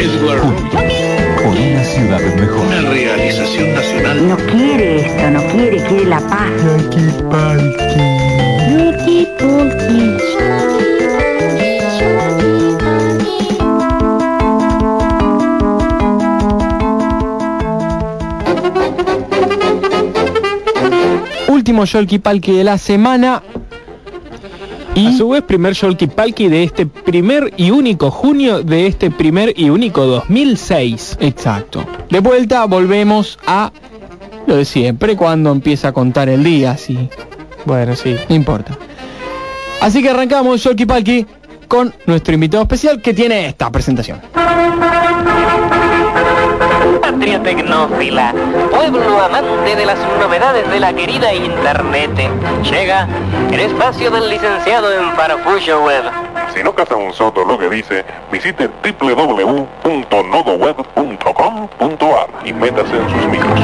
Esguardo. Por una ciudad mejor. Una realización nacional. No quiere esto, no quiere, quiere la paz. Último Yolki Palki de la semana. A Y su vez, primer Yolki Palki de este primer y único junio de este primer y único 2006. exacto. De vuelta volvemos a lo de siempre cuando empieza a contar el día, sí, Bueno, sí. no importa. Así que arrancamos Yolki Palki con nuestro invitado especial que tiene esta presentación. Patria tecnófila, pueblo amante de las novedades de la querida Internet. Llega el espacio del licenciado en Farfullo Web. Si no caza un soto lo que dice, visite www.nodoweb.com.ar y métase en sus micros.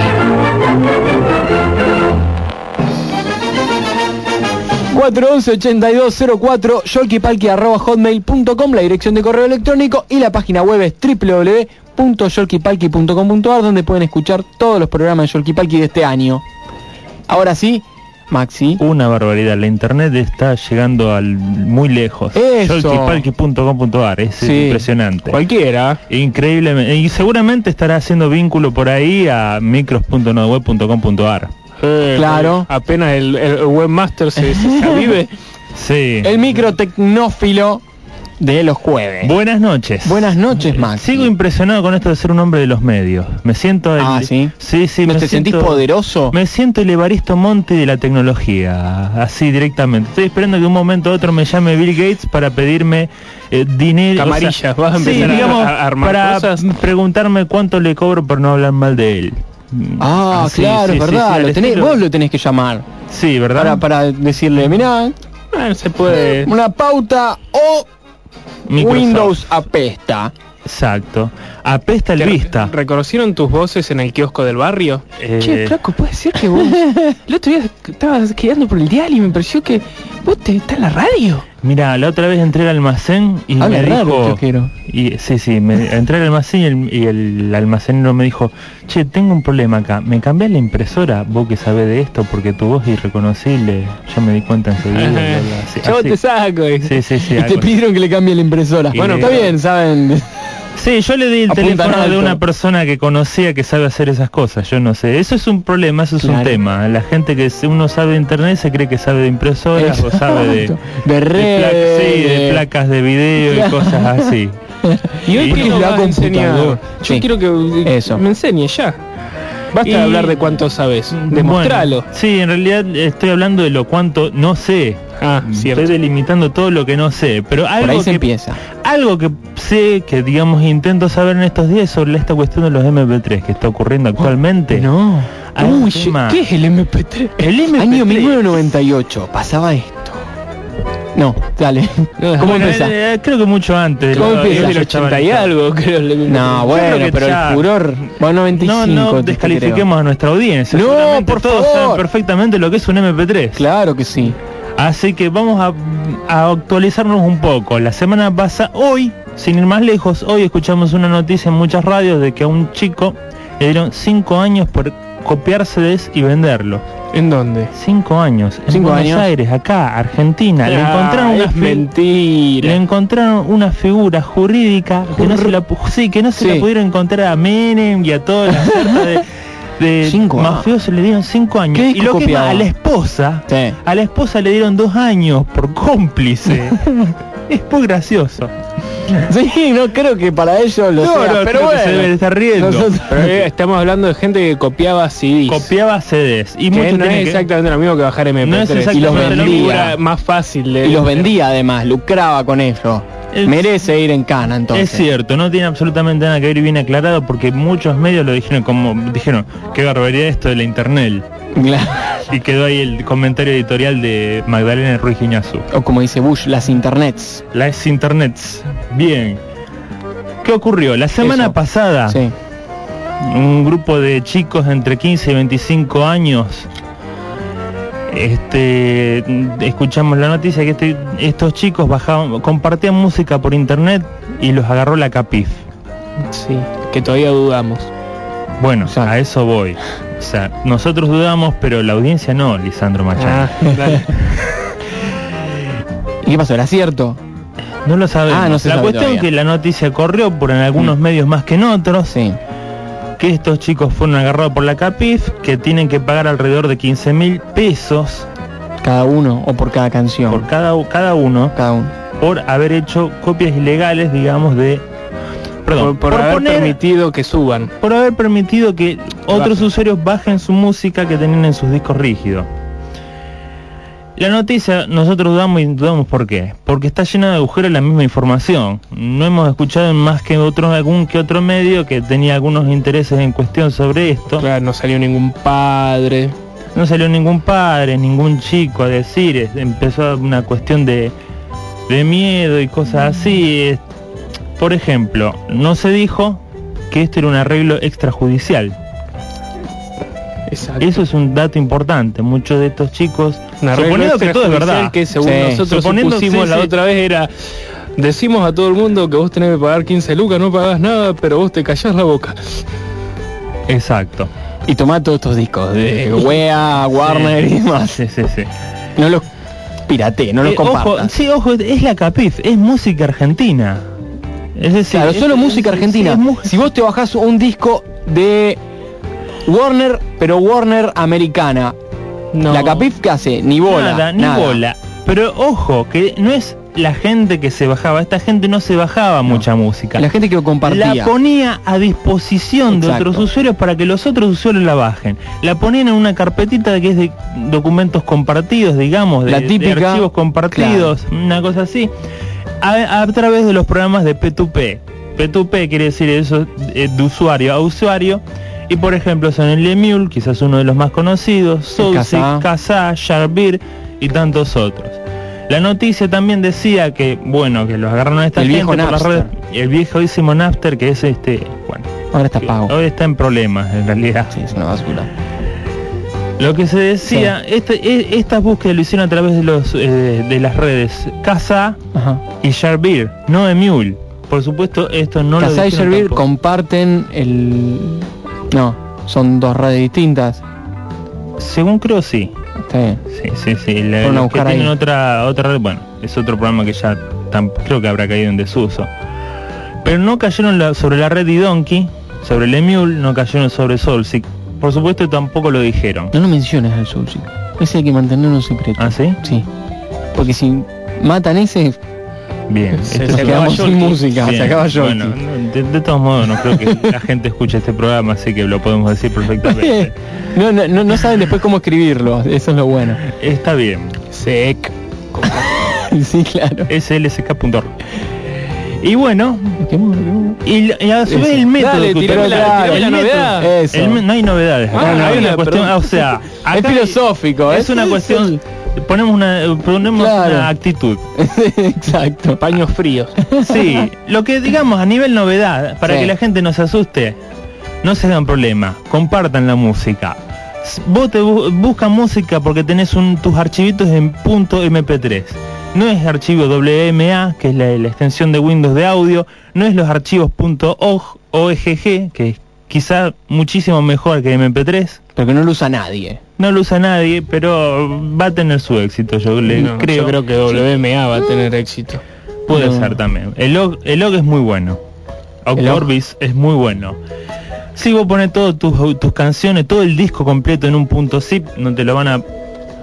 411-8204, yolkipalki.hotmail.com, la dirección de correo electrónico y la página web es www.yolkipalki.com.ar donde pueden escuchar todos los programas de Yolkipalki de este año. Ahora sí, Maxi. Una barbaridad, la internet está llegando al muy lejos. Yolkipalki.com.ar, es Sí. impresionante. Cualquiera. Increíblemente. Y seguramente estará haciendo vínculo por ahí a micros.nodweb.com.ar. Eh, Claro. Apenas el, el webmaster se, se, se avive. Sí. El micro tecnófilo de los jueves. Buenas noches. Buenas noches, Maxi. Sigo impresionado con esto de ser un hombre de los medios. Me siento... el- Ah, ¿sí? Sí, sí. ¿No me te sentís poderoso? Me siento el Evaristo Monte de la tecnología, así directamente. Estoy esperando que de un momento a otro me llame Bill Gates para pedirme eh, dinero. Camarillas, vas a sí, empezar a- digamos, a armar para cosas. preguntarme cuánto le cobro por no hablar mal de él. Ah, Así, claro, sí, es sí, verdad. sí, lo tenés- estilo- vos lo tenés que llamar. Sí, ¿verdad? Para, para decirle, mirá, se puede. una pauta o Microsoft. Windows apesta. Exacto. Apesta el ¿Te vista. ¿Reconocieron tus voces en el kiosco del barrio? Eh, Che, flaco, puede ser que vos... el otro día estabas quedando por el diario y me pareció que vos te estás en la radio. Mira, la otra vez entré al almacén y me raro, dijo... Y, sí, sí, me, entré al almacén y el, y el almacenero me dijo, che, tengo un problema acá, ¿me cambiás la impresora? Vos que sabés de esto, porque tu voz es irreconocible, yo me di cuenta enseguida. Yo te saco. y- Sí, sí, sí. Y te pidieron que le cambie la impresora. Y Bueno, está bien, saben. Sí, yo le di el teléfono de una persona que conocía que sabe hacer esas cosas, yo no sé. Eso es un problema, eso es un tema. La gente que uno sabe de internet se cree que sabe de impresoras o sabe de, de de placas, sí, de placas de video y cosas así. Y hoy Y- la computadora. Yo Sí. quiero que Eso. me enseñe ya. Basta Y- de hablar de cuánto sabes. Demostralo. Bueno, sí, en realidad estoy hablando de lo cuanto no sé. Ah, cierto. Estoy delimitando todo lo que no sé, pero algo Por ahí se que empieza. algo que sé que digamos intento saber en estos días sobre esta cuestión de los MP3 que está ocurriendo actualmente. No. Hay un Uy, ¿Qué es el MP3? El MP3 Año 1998. Pasaba esto. No, dale. ¿Cómo Bueno, empieza? eh, creo que mucho antes. ¿Cómo Lo- empieza? ellos del lo estaban 80 y algo, creo. No, bueno, creo pero ya- el furor. Bueno, 95. No, no descalifiquemos a nuestra audiencia. No, por todos favor. saben perfectamente lo que es un MP3. creo. Claro que sí. Así que vamos a, a actualizarnos un poco. La semana pasada, hoy, sin ir más lejos, hoy escuchamos una noticia en muchas radios de que a un chico le dieron 5 años por copiar CDs y venderlo. ¿En dónde? 5 años. En Cinco Buenos años. Aires, acá, Argentina. le Ah, encontraron una mentira. le encontraron una figura jurídica que no se la sí, que no se Sí. la pudieron encontrar a Menem y a toda la certa de, de Cinco mafiosos le dieron cinco años. ¿Qué Y lo que a la esposa, Sí. a la esposa le dieron dos años por cómplice. es muy gracioso. Sí, no creo que para ellos lo sea, pero creo que bueno. se debe estar riendo. Nosotros- Pero eh, estamos hablando de gente que copiaba CDs. Copiaba CDs y que mucho no es que- exactamente lo mismo que bajar MP3. No es Y los vendía. Era más fácil de... Y los vendía además, lucraba con eso. Es- Merece ir en cana entonces. Es cierto, no tiene absolutamente nada que ver y bien aclarado porque muchos medios lo dijeron como dijeron, qué barbaridad esto de la internet. Claro. Y quedó ahí el comentario editorial de Magdalena Ruiz Guiñazú. O como dice Bush, las internets. Las internets. Bien. ¿Qué ocurrió? La semana Eso. pasada, Sí. un grupo de chicos entre 15 y 25 años Este, escuchamos la noticia que este- estos chicos bajaban, compartían música por internet y los agarró la Capif. Sí, que todavía dudamos. Bueno, a eso voy. O sea, nosotros dudamos, pero la audiencia no, Lisandro Machado. Ah. ¿Y qué pasó? ¿Era cierto? No lo sabemos. Ah, no se la sabe cuestión todavía. que la noticia corrió por en algunos medios más que en otros, Sí. Que estos chicos fueron agarrados por la Capif, que tienen que pagar alrededor de 15 mil pesos Cada uno o por cada canción. por cada, cada uno cada uno. por haber hecho copias ilegales, digamos, de... Perdón, por, por haber poner- permitido que suban. por haber permitido que otros usuarios bajen su música que tenían en sus discos rígidos. La noticia nosotros dudamos y dudamos por qué. Porque está llena de agujeros la misma información. No hemos escuchado más que otro, algún que otro medio que tenía algunos intereses en cuestión sobre esto. Claro, no salió ningún padre. No salió ningún padre, ningún chico a decir, empezó una cuestión de, de miedo y cosas así. Por ejemplo, no se dijo que esto era un arreglo extrajudicial. Exacto. Eso es un dato importante. Muchos de estos chicos, suponiendo que todo es verdad, que según Sí. nosotros Suponiendo- supusimos sí, la sí. otra vez era decimos a todo el mundo que vos tenés que pagar 15 lucas, no pagás nada, pero vos te callás la boca. exacto. Y tomá todos estos discos de Wea, Warner y demás. Sí, sí, sí. No los pirate, no los Eh, ojo, compartas. sí, ojo, es la Capif, es música argentina. Es decir, Claro, es- solo es- música argentina. es Si vos te bajás un disco de Warner, pero Warner americana, No. la Capif que hace ni bola, nada, ni nada. bola. Pero ojo, que no es la gente que se bajaba, esta gente no se bajaba mucha música. La gente que lo compartía. La ponía a disposición de otros usuarios para que los otros usuarios la bajen. La ponían en una carpetita que es de documentos compartidos, digamos, de, La de típica, archivos compartidos, una cosa así, a, a través de los programas de P2P. P2P quiere decir eso eh, de usuario a usuario. Y por ejemplo son el Emule, quizás uno de los más conocidos, Kazaa. Kazaa, Sharpbeer y tantos otros. La noticia también decía que, bueno, que los agarraron a esta El gente viejo por las redes. El viejísimo Napster, que es este, bueno, Ahora está pago. hoy está en problemas en realidad. Sí, es una basura. Lo que se decía, este, e- estas búsquedas lo hicieron a través de los eh, de las redes Casa Ajá. y Sharpbeer, no Emule. Por supuesto, esto no lo Kazaa y tampoco. comparten el... No, son dos redes distintas. Según creo sí. Está bien. Sí, sí, sí. La- los que tienen otra otra red, bueno, es otro programa que ya creo que habrá caído en desuso. Pero no cayeron la- sobre la red Donkey, sobre el Emule, no cayeron sobre Soulseek. Por supuesto tampoco lo dijeron. No lo menciones al Soulseek. Ese hay que mantenerlo en secreto. ¿Ah, sí? Sí. Porque si matan ese, Bien. Se- se es- quedamos sin música. Bien, Se acaba Yolki. Bueno, no, de, de todos modos no creo que la gente escuche este programa, así que lo podemos decir perfectamente. no, no, no, no saben después cómo escribirlo. Eso es lo bueno. Está bien. Sec. sí, claro. slsk.org. Y bueno, y, y a su vez el método Dale, que usted- la- el la novedad. El no hay novedades. Ah, no, hay una cuestión, perdón. o sea, Es filosófico. es una cuestión ponemos una ponemos Claro. una actitud. Exacto. Paños fríos. Sí, lo que digamos a nivel novedad, para Sí. que la gente no se asuste, no se hagan problema, compartan la música. Vos te bu- busca música porque tenés un, tus archivitos en punto .mp3. No es archivo WMA, que es la, la extensión de Windows de audio, no es los archivos .org, OGG, que es quizá muchísimo mejor que MP3. Pero que no lo usa nadie. No lo usa nadie, pero va a tener su éxito, yo le No, creo. Yo creo que WMA va a tener éxito. Puede No. ser también. El log, el log es muy bueno. Octorbis es muy bueno. Si vos pones todas tus, tus canciones, todo el disco completo en un punto zip, no te lo van a...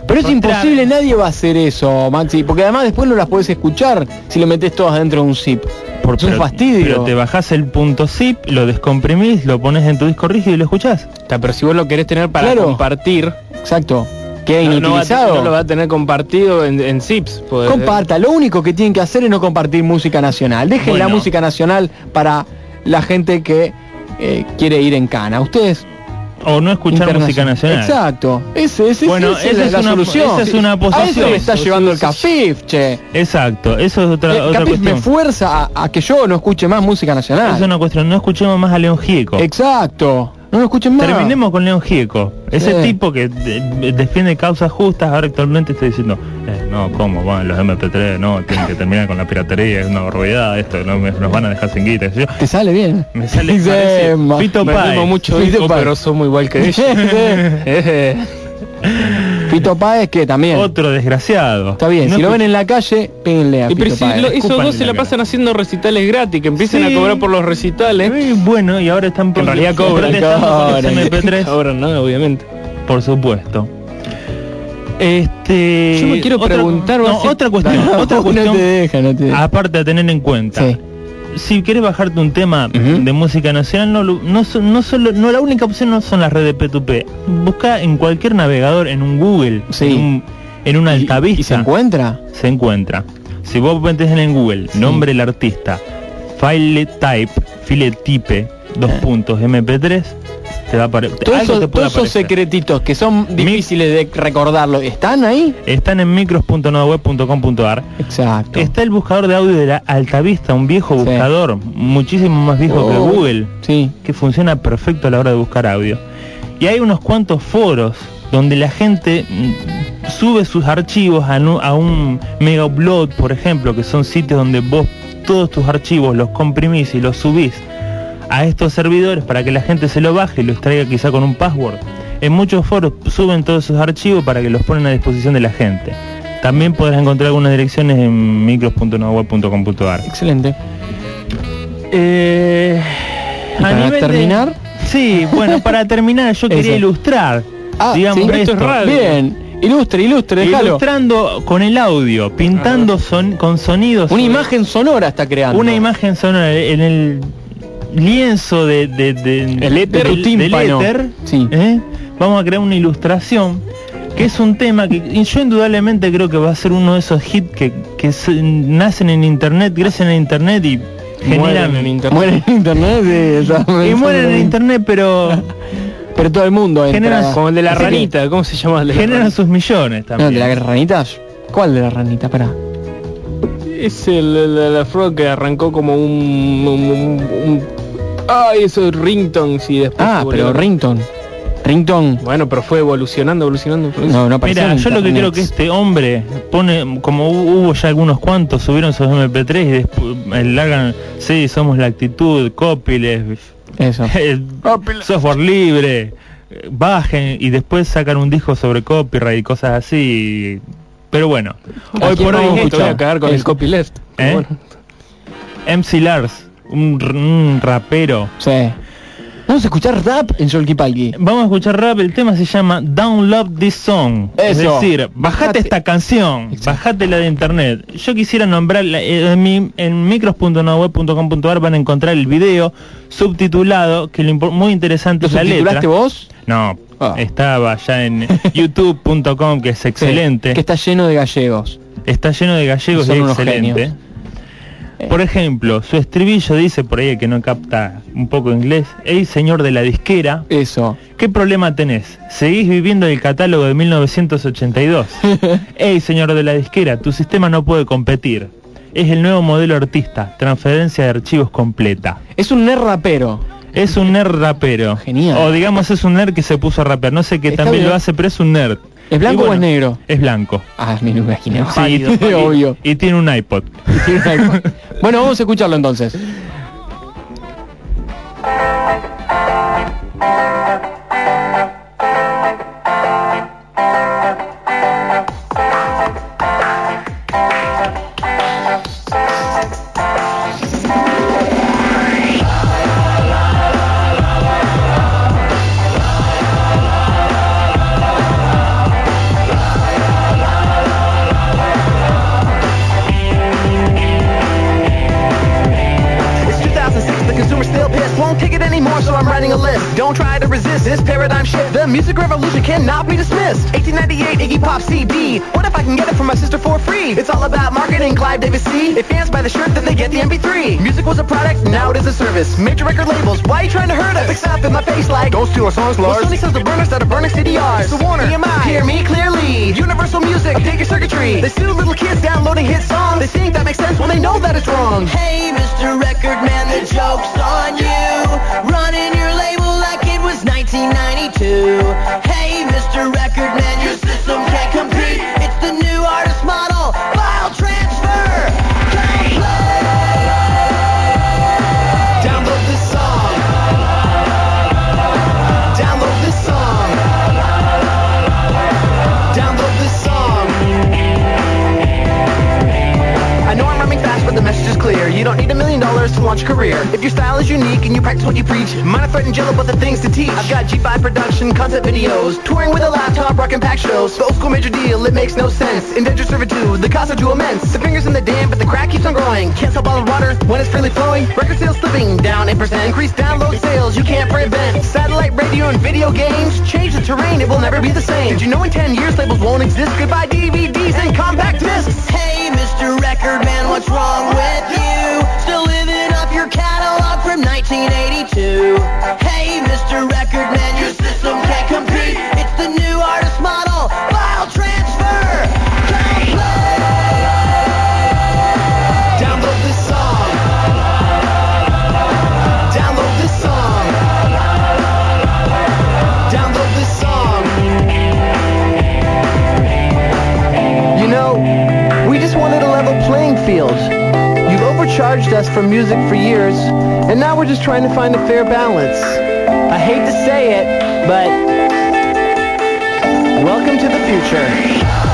Pero es imposible, nadie va a hacer eso, Maxi, porque además después no las podés escuchar si lo metes todas dentro de un zip. Por, Es un fastidio. Pero te bajás el punto zip, lo descomprimís, lo pones en tu disco rígido y lo escuchás. Está, pero si vos lo querés tener para Claro. compartir, Exacto. Queda no, no va a, inutilizado. no lo va a tener compartido en, en zips. ser. Comparta, lo único que tienen que hacer es no compartir música nacional. Dejen la música nacional para la gente que eh, quiere ir en cana. Ustedes O no escuchar música nacional. Exacto. Ese, ese, Bueno, esa esa es una- solución. esa es una A posición. eso me está Eso, llevando el eso, Capif, che. Exacto, eso es otra, Eh, otra Capif me cuestión. fuerza a, a que yo no escuche más música nacional. Es una cuestión, no escuchemos más a León Gieco. Exacto. No lo escuchen más. Terminemos con León Gieco. Ese Sí. tipo que de- defiende causas justas, ahora actualmente está diciendo, eh, no, ¿cómo? Bueno, los MP3, no, tienen que terminar con la piratería, es una barbaridad esto, no, me- nos van a dejar sin guita. yo. Te sale bien. Me sale Sí, parece Fito me mucho Páez. pero somos igual que ella. Fito Páez que también. Otro desgraciado. Está bien, No si lo ven en la calle, péguenle a Y Fito si Páez. lo- esos dos se la la pasan haciendo recitales gratis, que empiecen Sí. a cobrar por los recitales. Eh, bueno, y ahora están Que en realidad cobran, por cobran. MP3, Ahora no, obviamente. por supuesto. Este Yo me quiero otra- preguntar, no, otra cuestión, No, otra no cuestión te deja, no te deja. aparte de tener en cuenta. Sí. Si querés bajarte un tema de música nacional, no, lo- no, no solo no la única opción no son las redes P2P. Busca en cualquier navegador, en un Google, Sí. en un, en un ¿Y- altavista, ¿Y se encuentra? se encuentra. Si vos metes en el Google Sí. nombre del artista, file type, file type, dos Eh. puntos MP3, te va a. Todos esos, te puede todos esos secretitos que son difíciles de recordarlo, ¿están ahí? Están en micros.nodeweb.com.ar. Exacto. Está el buscador de audio de la Altavista, un viejo Sí. buscador, muchísimo más viejo que Oh. Google, Sí. que funciona perfecto a la hora de buscar audio. Y hay unos cuantos foros donde la gente mm, sube sus archivos a, a un mega upload, por ejemplo, que son sitios donde vos todos tus archivos los comprimís y los subís a estos servidores para que la gente se lo baje y lo extraiga quizá con un password. En muchos foros suben todos sus archivos para que los ponen a disposición de la gente. También podrás encontrar algunas direcciones en micros.noweb.com.ar. Excelente. Eh, ¿Y a para nivel de- terminar? Sí, bueno, para terminar yo quería ilustrar, Ah, digamos, sí, esto. Bien. Ilustre, ilustre, déjalo. ilustrando con el audio, pintando son, con sonidos. Una imagen sonora está creando. una imagen sonora en el lienzo de, de, de- El éter, del- tímpano. del éter, Sí. ¿eh? vamos a crear una ilustración que es un tema que yo indudablemente creo que va a ser uno de esos hits que, que se- nacen en internet, crecen en internet y generan Mueren en internet. Muere en internet sí, y mueren en internet pero Pero todo el mundo entra. Generan- Como el de la Así que- ranita, ¿cómo se llama? El de la generan ranita? sus millones No, también de las ranitas. ¿Cuál de las ranitas? Pará. Es el, el, el afro que arrancó como un... un, un- un- Ay, esos ringtones y después... Ah, pero Rington. Rington. Bueno, pero fue evolucionando, evolucionando. eso. No, no Mira, yo lo que quiero que este hombre pone, como hu- hubo ya algunos cuantos, subieron sus MP3 y después eh, largan, sí, somos la actitud, copyleft, Eso. el software libre, eh, bajen y después sacan un disco sobre copyright y cosas así. Pero bueno, ¿A hoy por hoy voy a cagar con el Eso. copyleft. ¿Eh? Bueno. MC Lars, un, un rapero. Sí. Vamos a escuchar rap en Solkipalki. Vamos a escuchar rap, el tema se llama Download This Song. Es decir, bajate Bajate- esta canción, bajate la de internet. Yo quisiera nombrarla, eh, en, mi- en micros.noweb.com.ar van a encontrar el video subtitulado, que lo muy interesante ¿Lo es la letra. vos? No, Ah. estaba ya en youtube.com, que es excelente. Sí, que está lleno de gallegos. Está lleno de gallegos y Son es unos excelente. genios. Por ejemplo, su estribillo dice por ahí que no capta un poco inglés, hey señor de la disquera, Eso. ¿Qué problema tenés? ¿Seguís viviendo el catálogo de 1982? Ey, señor de la disquera, tu sistema no puede competir. Es el nuevo modelo artista, transferencia de archivos completa. Es un nerd rapero. Es un nerd rapero. Genial. O digamos es un nerd que se puso a rapear. No sé qué Está también bien. lo hace, pero es un nerd. ¿Es blanco o es negro? Es blanco. Ah, me lo imaginé. Sí, Pálido, y- obvio. Y, tiene un iPod. bueno, vamos a escucharlo entonces. Don't try to resist this paradigm shift. The music revolution cannot be dismissed. 1898, Iggy Pop CD. What if I can get it from my sister for free? It's all about marketing, Clive Davis C. If fans buy the shirt, then they get the MP3. Music was a product, now it is a service. Major record labels, why are you trying to hurt us? Fix up in my face like, Don't steal our songs, well, Lars. Sony sells the burners that are burning CDRs. So Warner, EMI, hear me clearly. Universal Music, update your circuitry. They sue little kids downloading hit songs. They think that makes sense when they know that it's wrong. Hey, Mr. Record Man, the joke's on you. Running your label like it was was 1992. Hey, Mr. Record Man, your system can't compete. It's the new artist model, file transfer. Launch career. If your style is unique and you practice what you preach, are Fred and Jill but the things to teach. I've got G5 production, concept videos, touring with a laptop, rocking pack shows. The old school major deal, it makes no sense. Indenture servitude, the costs are too immense. The fingers in the dam, but the crack keeps on growing. Can't sell bottled water when it's freely flowing. Record sales slipping down 8%. Increased download sales, you can't prevent. Satellite radio and video games change the terrain, it will never be the same. Did you know in 10 years labels won't exist? Goodbye DVDs and compact discs. Hey, Mr. Record Man, what's wrong with you? Still living your catalog from 1982. Hey, Mr. Record Man, your system can't compete. It's the new You've us for music for years, and now we're just trying to find a fair balance. I hate to say it, but welcome to the future.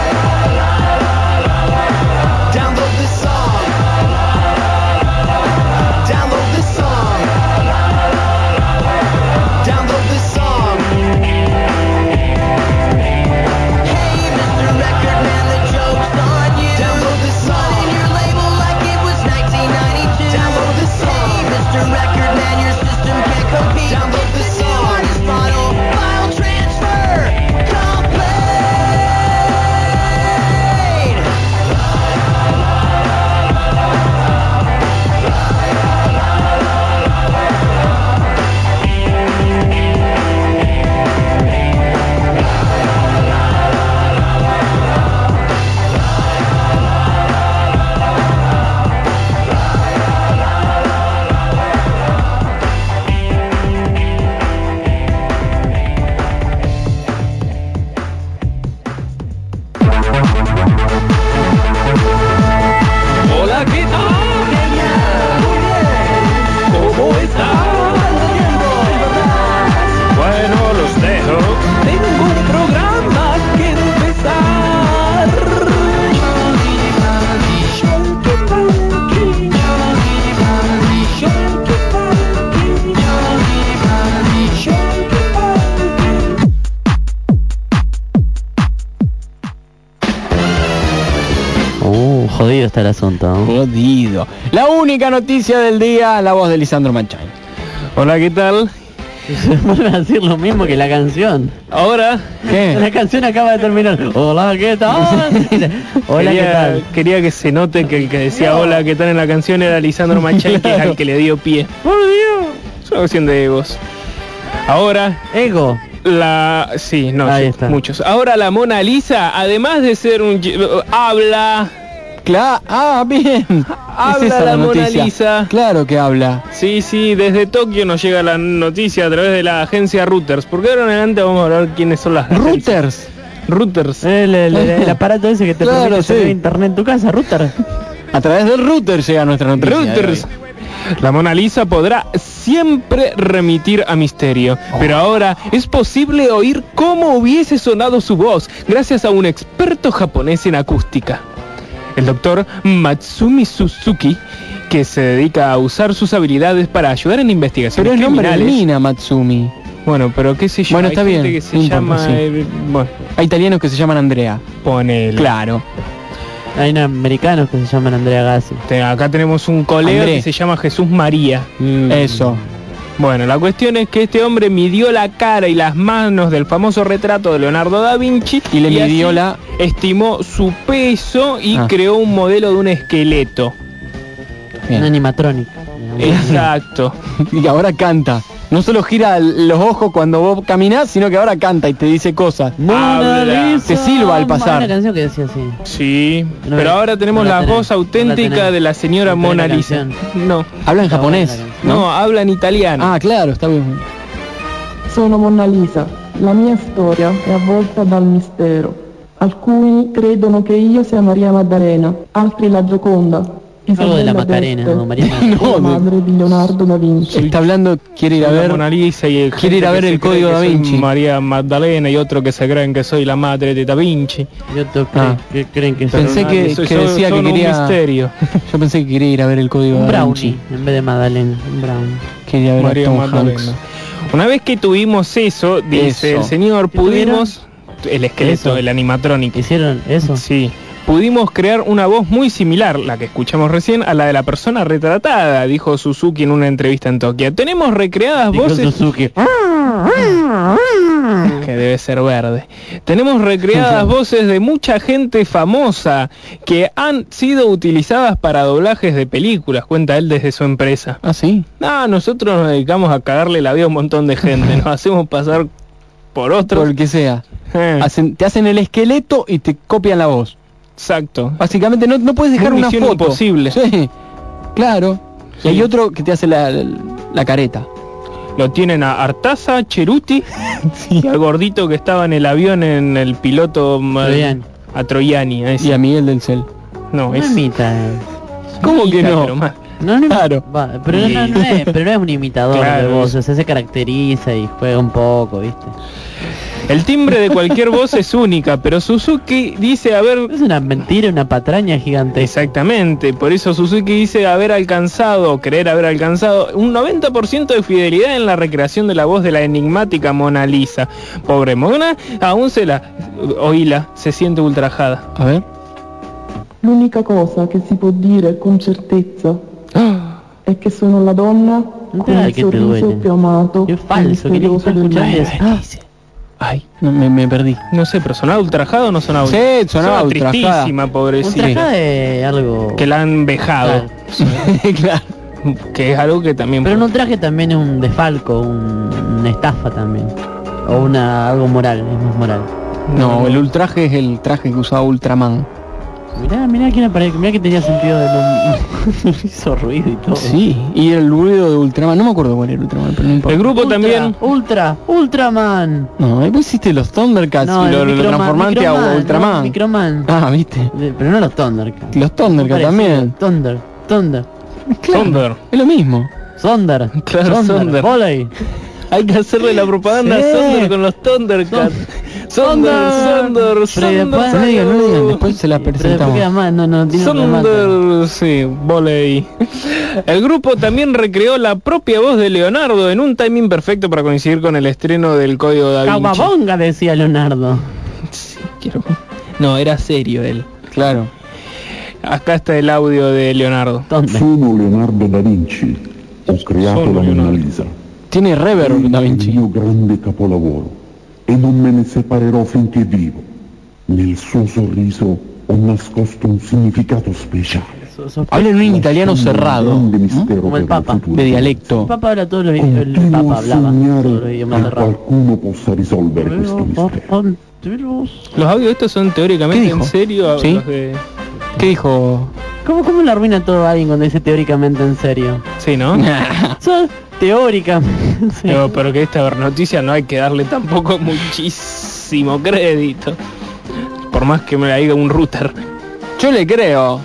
Está el asunto. ¿no? Jodido. La única noticia del día, la voz de Lisandro Manchay. Hola, ¿qué tal? Vuelve a decir lo mismo que la canción. Ahora ¿Qué? La canción acaba de terminar. Hola, ¿qué tal? Hola, ¿qué quería, tal? quería que se note que el que decía hola, ¿qué tal en la canción era Lisandro Machay, que era el que le dio pie. Por Dios. Es una cuestión de egos. Ahora, Ego. la... Sí, no, Ahí sí, está. muchos. Ahora la Mona Lisa, además de ser un... Habla... Cla ah, bien. Habla Es esa la Mona. Lisa. Claro que habla. Sí, sí, desde Tokio nos llega la noticia a través de la agencia Reuters. Porque ahora en adelante vamos a hablar quiénes son las agencias. Routers. Reuters. El, el- aparato ese que te Claro, permite tener sí. internet en tu casa, router. A través del router llega nuestra noticia. de Reuters. hoy. La Mona Lisa podrá siempre remitir a misterio, pero ahora es posible oír cómo hubiese sonado su voz gracias a un experto japonés en acústica. El doctor Matsumi Suzuki, que se dedica a usar sus habilidades para ayudar en investigaciones Pero es nombre mina, Matsumi. Bueno, pero qué sé yo. Bueno, hay está gente bien, que se importa, llama, sí. eh, bueno, Hay italianos que se llaman Andrea. ponele. Claro. Hay unos americanos que se llaman Andrea Gassi. Te- Acá tenemos un colega André. que se llama Jesús María. Mm. Eso. Bueno, la cuestión es que este hombre midió la cara y las manos del famoso retrato de Leonardo da Vinci Y le midió así la- estimó su peso y Ah. creó un modelo de un esqueleto. Bien. Un animatronic. Exacto. Y ahora canta. No solo gira los ojos cuando vos caminás, sino que ahora canta y te dice cosas. Mona Habla. Lisa. Te silba al pasar. Una canción que decía así. Sí, No, pero ahora tenemos no la la, tenés, voz no la auténtica de la señora Mona Lisa. No, Habla en japonés. no, habla en italiano. Ah, claro, está bien. Sono Monna Lisa. La mia storia è avvolta dal mistero. Alcuni credono che io sia Maria Maddalena, altri la Gioconda. Algo de la Macarena, d'Este, ¿no? María la madre di Leonardo da Vinci. Está hablando, quiere ir a ver. Mona Lisa y quiere ir a ver el código da Vinci. María Magdalena y otro que se creen que soy la madre de Da Vinci. Y otros Ah. que creen que Pensé son que, Soy- que decía son que un quería. misterio. Yo pensé que quería ir a ver el código un da brownie Vinci. en vez de Magdalena, un brownie. Quería ver María a Tom Magdalena. Hanks. Una vez que tuvimos eso, dice Eso. el señor, pudimos el esqueleto, Eso. el animatrónico. ¿Hicieron eso? Sí. Pudimos crear una voz muy similar, la que escuchamos recién, a la de la persona retratada, dijo Suzuki en una entrevista en Tokio. Tenemos recreadas Dijo voces Suzuki. que debe ser verde. Tenemos recreadas voces de mucha gente famosa que han sido utilizadas para doblajes de películas, cuenta él desde su empresa. Ah, sí. No, nosotros nos dedicamos a cagarle la vida a un montón de gente, nos hacemos pasar por otros. Por el que sea. Eh, Hacen- te hacen el esqueleto y te copian la voz. Exacto. Básicamente no, no puedes dejar una misión foto. imposible. Sí. Claro. Sí. Y hay otro que te hace la, la careta. Lo tienen a Artaza, Cheruti y al gordito que estaba en el avión en el piloto Troyani. a Troyani. a ese. Y a Miguel del Cel. No, No es imita. eh. ¿Cómo que imita, no? pero mal. No, no Claro. Va, pero, no, no es, pero no es un imitador Claro. de voces, se caracteriza y juega un poco, ¿viste? El timbre de cualquier voz es única, pero Suzuki dice haber Es una mentira, una patraña gigante. Exactamente, por eso Suzuki dice haber alcanzado, creer haber alcanzado un 90% de fidelidad en la recreación de la voz de la enigmática Mona Lisa. Pobre Mona, aún se la oíla, se siente ultrajada. A ver. L'unica cosa che si può dire con certezza Ah, è che sono la donna con il sorriso più amato e misterioso del mondo. Ay, No, me, me perdí. no sé, pero sonaba ultrajada o no sonaba Sí, sonaba ultrajada. tristísima, pobrecita. Ultrajada de algo... Que la han vejado, claro. que es algo que también... Pero un ultraje también es un desfalco, un- una estafa también. O una algo moral, es más moral. No, el ultraje es el traje que usaba Ultraman. Mirá, mirá quién aparece, mirá que tenía sentido de lo... hizo ruido y todo. Sí, y el ruido de Ultraman, no me acuerdo cuál era Ultraman, pero no importa. El grupo Ultra, también... Ultra, Ultraman. No, ahí vos hiciste los Thundercats No, y lo, el lo Microman, transformaste a Microman, Ultraman. no, Microman. Ah, viste. De- Pero no los Thundercats. Los Thundercats también. Thunder, Thunder, Claro, Thunder. Es lo mismo. Thunder. Claro, Thunder. Voley. Hay que hacerle la propaganda Sí. a Thunder con los Thundercats. Pero y Thunder, después- No le digan, no le digan, Thunder. después se la Pero después presentamos. queda más, no, no, tiene remate. Thunder, sí, volei. El grupo también recreó la propia voz de Leonardo en un timing perfecto para coincidir con el estreno del Código Da Vinci. Caguabonga decía Leonardo. Sí, quiero- No, era serio él. Claro. Acá está el audio de Leonardo. Thunder. Sono Leonardo da Vinci. Ho creato Sono la Mona. Lisa. Tiene reverb Da il Vinci. mio grande capolavoro e non me ne separerò finché vivo. Nel suo sorriso ho nascosto un significato speciale. Habla en un italiano cerrado, ¿no? il per Papa, de El dialecto. Papa habla todos los el Continuo Papa a hablaba todos los sognare idiomas che cerrados. qualcuno possa risolvere questo mistero. Los audios estos son teóricamente en serio. ¿Sí? Los de... ¿Qué dijo? ¿Cómo, ¿Cómo le arruina todo a alguien cuando dice teóricamente en serio? Sí, ¿no? Son teóricamente. sí. Pero, pero que esta noticia no hay que darle tampoco muchísimo crédito. Por más que me la diga un router. Yo le creo.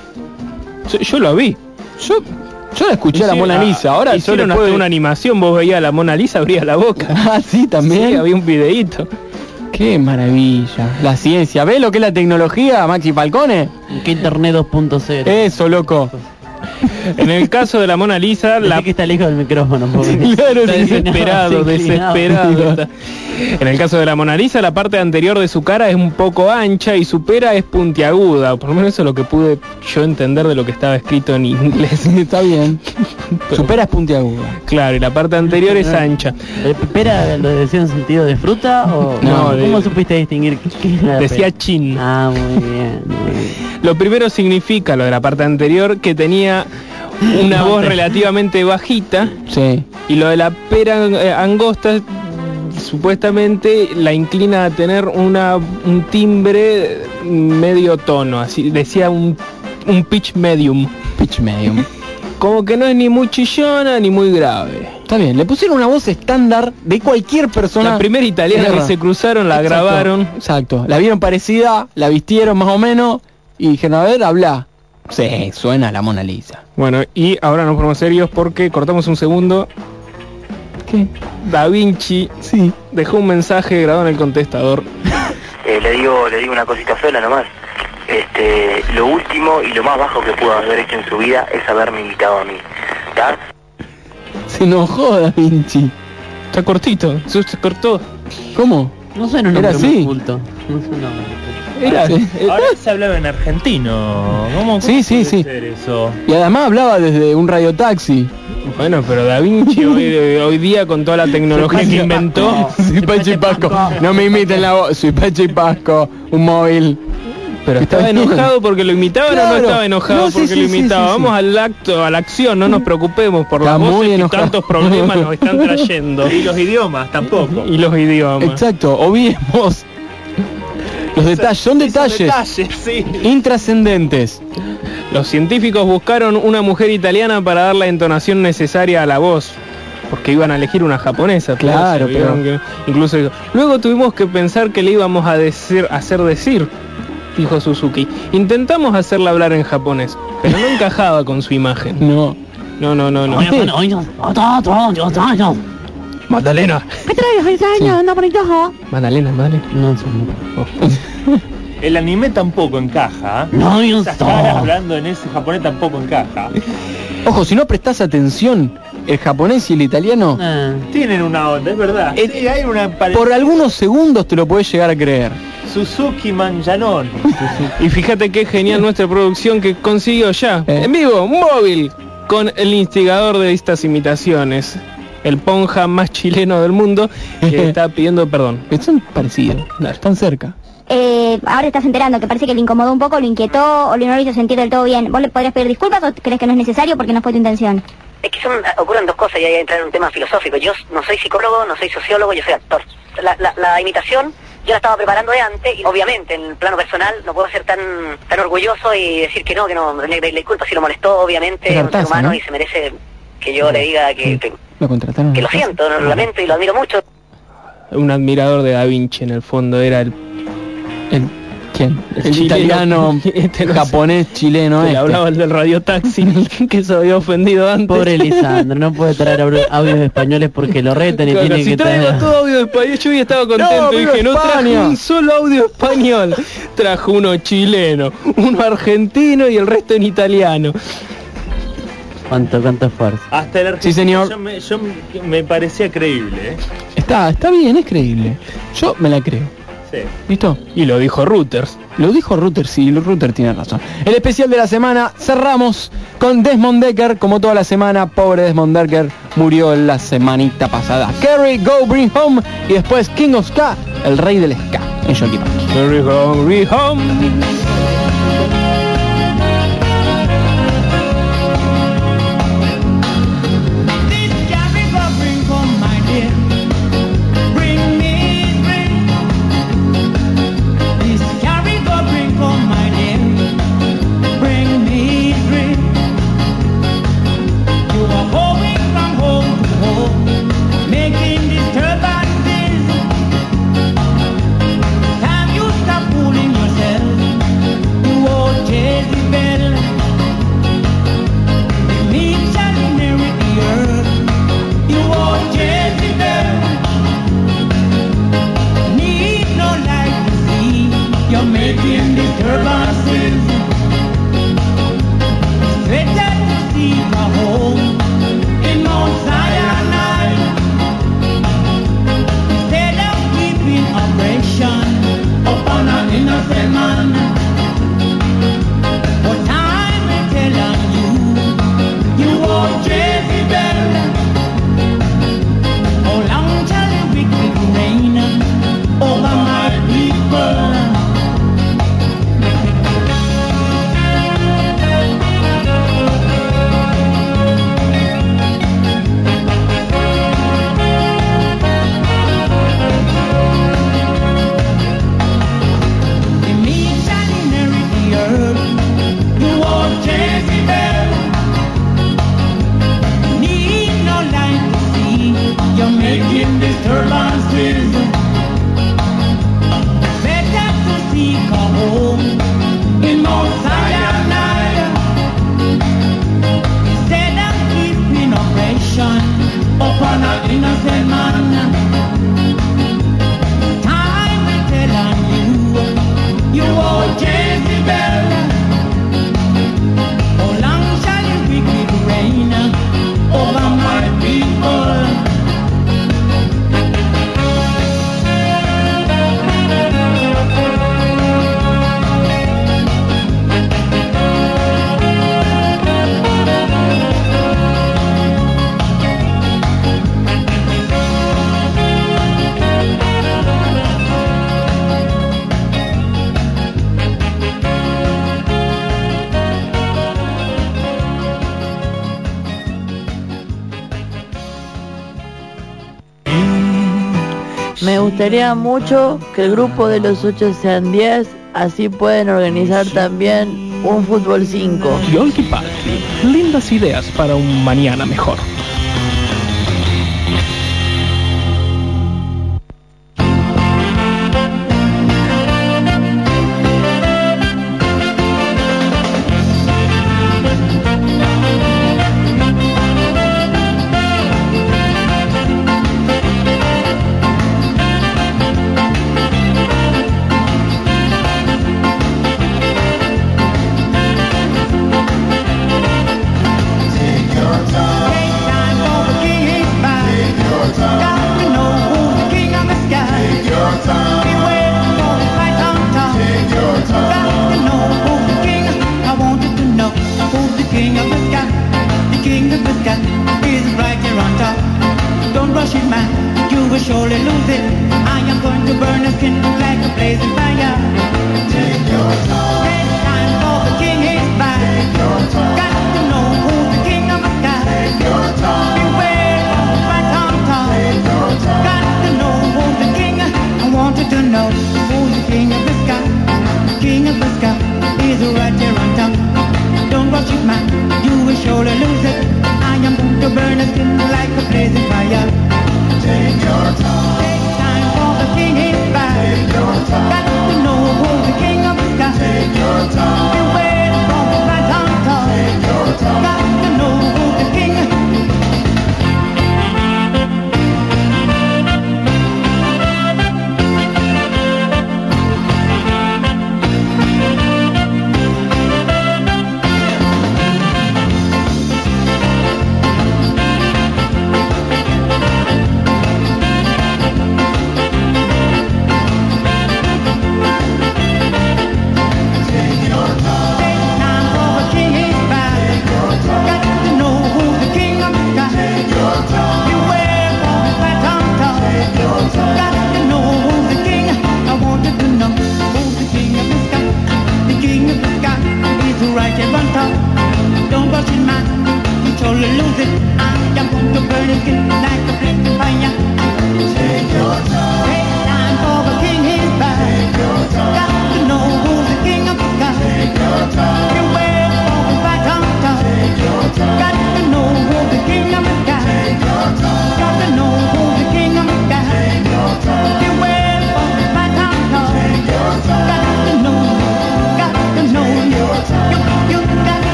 Yo, yo lo vi. Yo, yo la escuché a la Mona Lisa. Ahora hasta una animación, vos veías a la Mona Lisa, abría la boca. Ah, sí, también. Sí, había un videíto. Qué maravilla. La ciencia. ¿Ves lo que es la tecnología, Maxi Falcone? Que Internet 2.0. Eso, loco. En el caso de la Mona Lisa, La la que está lejos del micrófono. Claro, desesperado, desesperado. En el caso de la Mona Lisa, la parte anterior de su cara es un poco ancha y su pera es puntiaguda. Por lo menos eso es lo que pude yo entender de lo que estaba escrito en inglés. Está bien. Supera es puntiaguda. Claro, y la parte anterior es ancha. ¿El pera lo decía en sentido de fruta o No, ¿Cómo de- supiste distinguir qué, era Decía pera? chin. Ah, muy bien, muy bien. Lo primero significa, lo de la parte anterior, que tenía una voz te- relativamente bajita Sí. y lo de la pera eh, angosta supuestamente la inclina a tener una un timbre medio tono, así decía un, un pitch medium. Pitch medium. Como que no es ni muy chillona ni muy grave. está bien. Le pusieron una voz estándar de cualquier persona. La primera italiana que se cruzaron la Exacto, grabaron. Exacto. La vieron parecida, la vistieron más o menos y dijeron, a ver, habla. Sí, suena la Mona Lisa. Bueno, y ahora nos ponemos serios porque cortamos un segundo. ¿Qué? Da Vinci Sí. dejó un mensaje grabado en el contestador. Eh, le digo le digo una cosita sola nomás. Este, lo último y lo más bajo que pudo haber hecho en su vida es haberme invitado a mí. ¿Está? Se enojó Da Vinci. Está cortito, se se cortó. ¿Cómo? No suena un Era nombre muy así. culto. No suena un nombre culto. Era, Sí. Ahora se hablaba en argentino. ¿Cómo, Sí, sí, puede sí. eso? Y además hablaba desde un radiotaxi. Bueno, pero Da Vinci hoy, hoy día con toda la tecnología que inventó, Soy Pachi Pasco. No me imiten la voz. Soy Pachi Pasco. Un móvil. Pero estaba enojado porque lo imitaban o no estaba enojado No, sí, porque sí, lo sí, imitaba. sí, sí. Vamos al acto, a la acción, no nos preocupemos por Está voces que tantos problemas nos están trayendo. Y los idiomas tampoco. y los idiomas. Exacto. Obviemos. Los detalles. Son detalles. Detalles, sí. Intrascendentes. Los científicos buscaron una mujer italiana para dar la entonación necesaria a la voz. Porque iban a elegir una japonesa. Claro, eso, que- incluso luego tuvimos que pensar que le íbamos a decir, hacer decir, dijo Suzuki. Intentamos hacerla hablar en japonés, pero no encajaba con su imagen. No. No, no, no, no. Magdalena. Magdalena, Magdalena. No suena. El anime tampoco encaja. No, yo hablando en ese japonés tampoco encaja. Ojo, si no prestas atención, el japonés y el italiano, Ah, Tienen una onda, es verdad. Eh, Sí, hay una pare- por algunos segundos te lo puedes llegar a creer. Suzuki Manjanón. Y fíjate qué genial nuestra producción que consiguió ya, Eh. en vivo, un móvil, con el instigador de estas imitaciones. El ponja más chileno del mundo que está pidiendo perdón. Son parecidos, están cerca. Eh, ahora estás enterando que parece que le incomodó un poco, lo inquietó o no lo hizo sentir del todo bien. ¿Vos le podrías pedir disculpas o crees que no es necesario porque no fue tu intención? Es que son, ocurren dos cosas y ahí entra en un tema filosófico. Yo no soy psicólogo, no soy sociólogo, yo soy actor. La, la, la imitación yo la estaba preparando de antes y obviamente en el plano personal no puedo ser tan tan orgulloso y decir que no, que no, le, le- le disculpa si lo molestó, obviamente Es un ser humano ¿no? y se merece que yo le diga que, que, Lo contrataron. que lo siento, lo lamento y lo admiro mucho. Un admirador de Da Vinci en el fondo era el, El, ¿Quién? El, italiano, Este no sé. japonés, chileno. este. hablaba el del radiotaxi que se había ofendido antes. Pobre Lisandro, no puede traer audio- audios españoles porque lo retan y Claro, tiene si que traigo traer... todo audio español, yo hoy estaba contento, No, dije, no trajo un solo audio español, trajo uno chileno, uno argentino y el resto en italiano. Cuánto, cuánto esfuerzo. Hasta el argentino Sí, señor. Yo me, yo me parecía creíble, ¿eh? Está, está bien, es creíble. Yo me la creo. Sí. ¿Listo? Y lo dijo Reuters. Lo dijo Rutter, sí, Rutter tiene razón. El especial de la semana cerramos con Desmond Decker, como toda la semana, pobre Desmond Decker murió la semanita pasada. Kerry, Go Bring Home y después King of Ska, el rey del ska en Jockey Park. Home, hurry home. Gustaría mucho que el grupo de los 8 sean 10, así pueden organizar también un fútbol 5. Yolki Palki. Lindas ideas para un mañana mejor.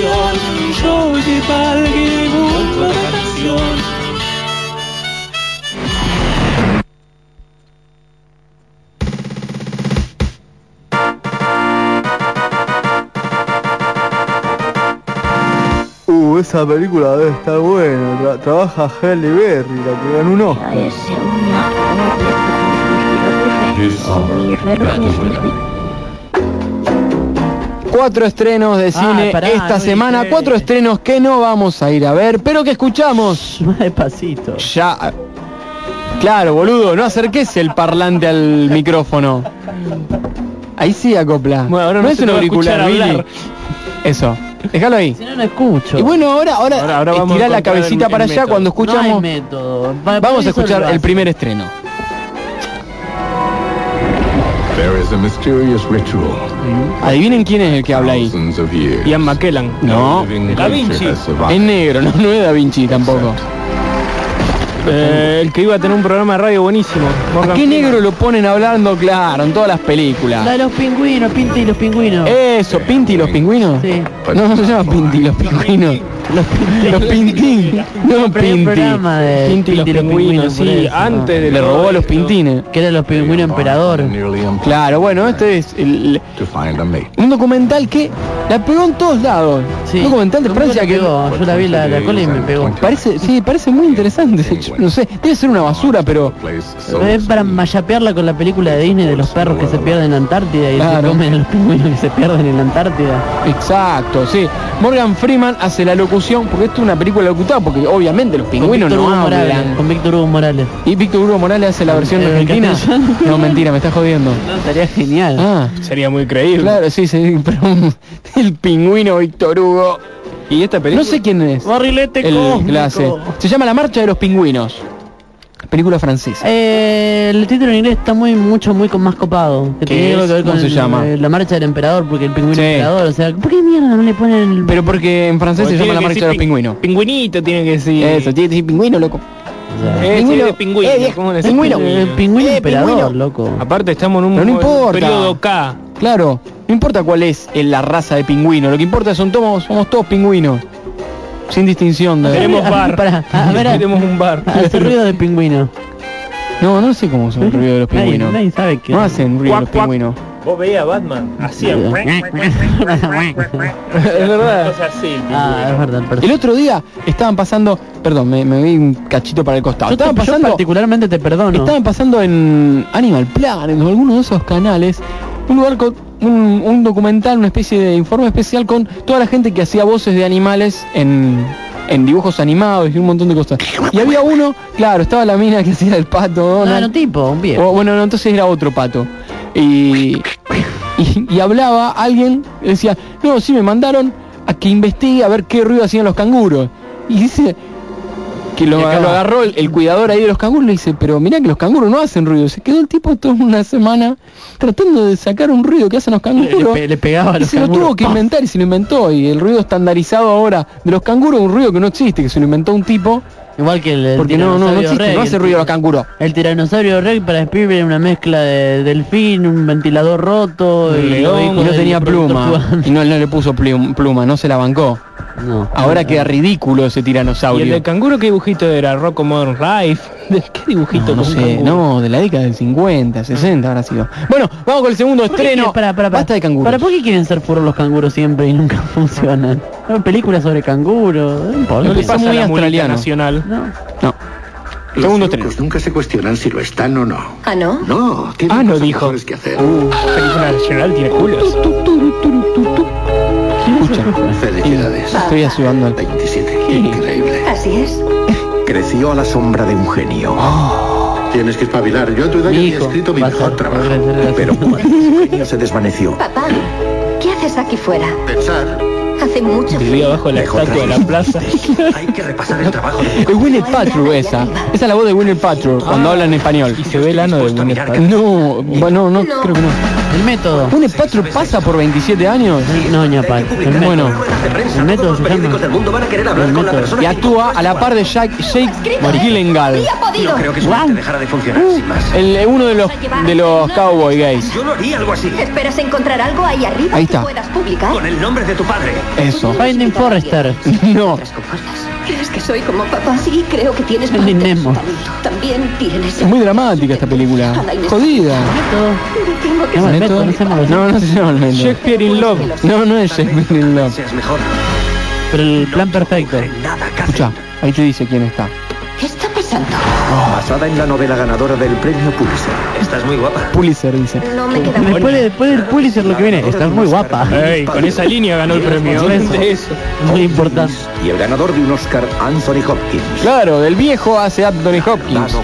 Canción. Jordi Baldi, mundo de canción. Uh, esa película debe estar buena. Tra- trabaja Halle Berry, la que ganó un Oscar. Cuatro estrenos de cine pará, esta no semana, dije. cuatro estrenos que no vamos a ir a ver, pero que escuchamos. Más despacito. Ya. Claro, boludo, no acerques el parlante al micrófono. Ahí sí acopla. Bueno, ahora no es un auricular, Billy. Eso. Déjalo ahí. Si no, no escucho. Y bueno, ahora, ahora, Ahora- ahora vamos a estirá la el- cabecita el para allá método. cuando No hay escuchamos. método. Vamos a escuchar el primer estreno. Adivinen quién es el que habla ahí. Ian McKellen. No, Da Vinci. es negro, no, no es Da Vinci tampoco. Eh, el que iba a tener un programa de radio buenísimo. ¿A Morgan qué Freeman. negro lo ponen hablando? Claro, en todas las películas. La de los pingüinos, Pinta y los pingüinos. Eso, Pinti y los pingüinos. Sí. No, no se llama Pinti los pingüinos. Los Pintín. No, Pinti. programa de Pinti los pingüinos, por sí, eso. antes de Le robó a los. Pintines. Que eran los pingüinos emperador. Claro, bueno, este es el- un documental que la pegó en todos lados. Sí. Un documental de Nunca Francia que pegó, Yo la vi la, la cola y me pegó. parece, sí, parece muy interesante. Yo no sé, debe ser una basura, pero Es para mayapearla con la película de Disney de los perros que se pierden en la Antártida y Claro. se comen a los pingüinos que se pierden en la Antártida. exacto, sí. Morgan Freeman hace la locución, porque esto es una película locutada, porque obviamente los pingüinos no Hugo Morales, hablan. con Víctor Hugo Morales. ¿Y Víctor Hugo Morales hace la versión argentina? No, mentira, me estás jodiendo. No, estaría genial. Ah, Sería muy creíble. claro, sí, sí, pero el pingüino Víctor Hugo. Y esta película No sé quién es. Barrilete El que cósmico. la hace. Se llama La Marcha de los Pingüinos. Película francesa. Eh, el título en inglés está muy mucho muy con más copado. Que ¿Qué tiene algo que ver ¿Cómo con se el- llama? eh, la marcha del emperador, porque el pingüino Sí. emperador, o sea, ¿por qué mierda no le ponen el Pero porque en francés se Porque llama La Marcha de los Pingüinos. Pingüinito tiene que decir. Eso, tiene que decir pingüino, loco. Eh, Pingüino. pingüino. Eh, ¿cómo le decís? pingüino. el pingüino Eh, emperador, pingüino. loco? Aparte estamos en un no importa. periodo K. Claro, no importa cuál es eh, la raza de pingüino, lo que importa son todos, somos todos pingüinos. Sin distinción de... Queremos bar. Pará, a ver, Queremos un bar. hace ruido de pingüino. No, no sé cómo son el ruido de los Nadie, pingüinos. nadie sabe qué. No hacen ruido los Cuac, cuac. pingüinos. Vos veías a Batman, hacía Es verdad. O sea, sí, Ah, es verdad. pero- El otro día estaban pasando, perdón, me, me vi un cachito para el costado. Yo, te- Estaban yo pasando, particularmente te perdono. estaban pasando en Animal Planet o alguno de esos canales, un lugar con un, un documental, una especie de informe especial con toda la gente que hacía voces de animales en, en dibujos animados y un montón de cosas. Y había uno, claro, estaba la mina que hacía el pato, No, Donald. no, tipo, un viejo. O, bueno, no, entonces era otro pato. Y, y, y hablaba alguien, decía, no, sí, me mandaron a que investigue a ver qué ruido hacían los canguros. Y dice que lo, agarró el, el cuidador ahí de los canguros le dice, pero mirá que los canguros no hacen ruido. Se quedó el tipo toda una semana tratando de sacar un ruido que hacen los Le, canguros. pe- le pegaba a Y se lo tuvo que inventar y se lo inventó. Y el ruido estandarizado ahora de los canguros un ruido que no existe, que se lo inventó un tipo. Igual que el, el Porque no, no, no tiranosaurio existe, Rex, no hace ruido los canguros. El tiranosaurio Rex para Spielberg era una mezcla de delfín, un ventilador roto y, león, no tenía pluma. Y no, no le puso plum- pluma, no se la bancó. No. Ahora queda ridículo ese ¿Y el tiranosaurio. de canguro qué dibujito era? Rocco Modern Life. ¿De qué dibujito No, sé, canguro? no, de la década del 50, 60 habrá sido. Bueno, vamos con el segundo ¿Por qué estreno. para, para, para, Basta de canguros. ¿Para por qué quieren ser furros los canguros siempre y nunca funcionan? Películas sobre canguros. No. No le pasa muy australiano. nacional. No. No. Los Segundo estreno. nunca se cuestionan si lo están o no. ¿Ah, no? No, tienen Ah, no cosas dijo. que hacer. Uh, película nacional tiene culos. Felicidades. estoy ayudando al 27. Increíble. Así es. Creció a la sombra de un genio. Tienes que espabilar. Yo a tu edad ya Mi había escrito mi mejor trabajo. Pero genio se desvaneció. Papá, ¿qué haces aquí fuera? Pensar. Hace mucho Vivía de la Mejor estatua de la plaza. Hay que repasar el trabajo de Es Winnie Paltrow esa. Esa es la voz de Winnie Paltrow cuando habla en español. Y se ve el ano de Winnie. No, bueno, no, creo que no. El método. ¿Winnie Paltrow pasa por 27 años? No, ñapa. El Bueno, El método se llama. del mundo van a querer El método. y actúa a la par de Jack, Jake Gyllenhaal. ¡Sí ha podido! Creo que su mente dejará de funcionar sin más. El, eh, uno de los de los cowboy gays. Yo no haría algo así. ¿Esperas encontrar algo ahí arriba Ahí que está. puedas publicar? Con el nombre de tu padre. Eso. Finding Forrester. No. ¿Crees que soy como papá? Sí, creo que tienes Finding parte de su Nemo. talento. También tienes... Es muy dramática esta película. Jodida. El no los- No, no se llama el método. Shakespeare in Love. No, no es Shakespeare in Love. Pero el plan perfecto. Escucha, ahí te dice quién está. ¿Qué está pasando? Basada en la novela ganadora del premio Pulitzer. Estás muy guapa. Pulitzer dice. No me queda Después, de- después del Pulitzer lo que viene. Estás muy guapa. Ey, con esa línea ganó el premio. De eso. Muy importante. Y el ganador de un Oscar, Anthony Hopkins. Claro, del viejo hace Anthony Hopkins.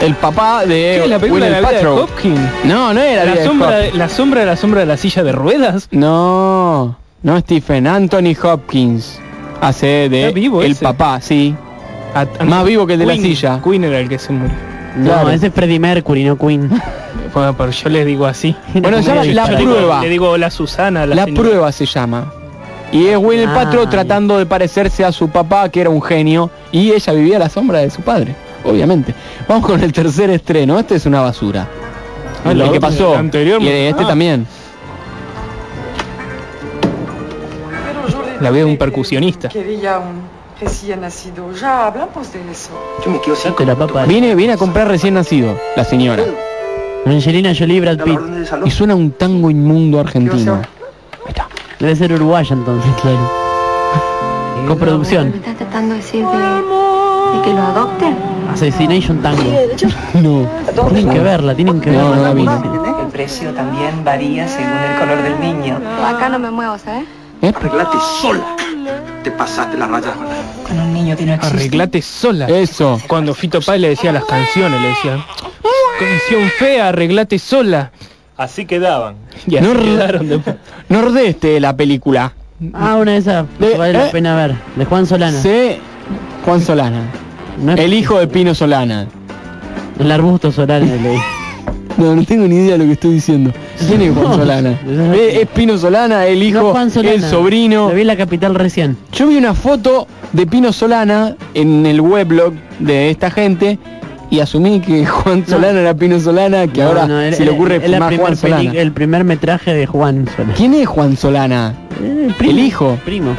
El papá de ¿Qué, la película de Gwyneth la vida de. Hopkins? No, no era La de sombra, de, la sombra de la sombra de la silla de ruedas. No, no Stephen, Anthony Hopkins. Hace de vivo el ese. papá, sí. A- Más vivo que el de la silla. Queen era el que se murió. No, Claro. ese es Freddie Mercury, no Queen. Bueno, pero yo les digo así. Bueno, se llama La Yo le digo- Prueba. Le digo la Susana. La, prueba se llama. Y es Ah, Paltrow bien. tratando de parecerse a su papá, que era un genio, y ella vivía a la sombra de su padre, obviamente. Vamos con el tercer estreno. Este es una basura. Ah, el que pasó. el anterior, y este ah. también. La veo un percusionista. Quería un recién nacido. Ya hablamos de eso. Yo me quiero Date la papa. Viene, viene a comprar recién nacido, la señora. Angelina Jolie, Brad Pitt. Y suena un tango inmundo argentino. Debe ser uruguaya entonces, claro. Coproducción. ¿Me estás tratando de decir de, de que lo adopten? Assassination Tango. No. Tienen que verla, tienen que No, verla. no la vi. El precio también varía según el color del niño. Acá no me muevo, ¿sabes? Arreglate sola. Te pasaste la raya. Con un niño que no existe. Arreglate sola. Eso. Cuando Fito Páez le decía las canciones, le decía, canción fea, arreglate sola. Así quedaban. Y así quedaron después. Nordeste la película. Ah, una de esas De- vale la eh. pena ver. De Juan Solana. C. Juan Solana. No es- El hijo de Pino Solana. El arbusto Solana leí. No, no tengo ni idea de lo que estoy diciendo. ¿Quién es Juan. Solana? Es, es Pino Solana, el hijo, No, Juan Solana. el sobrino. Lo vi en la capital recién. Yo vi una foto de Pino Solana en el weblog de esta gente y asumí que Juan Solana era Pino Solana, que No, ahora no, se le ocurre es la más Juan Solana. el primer metraje de Juan Solana. ¿Quién es Juan Solana? Eh, primo, El hijo. Primo.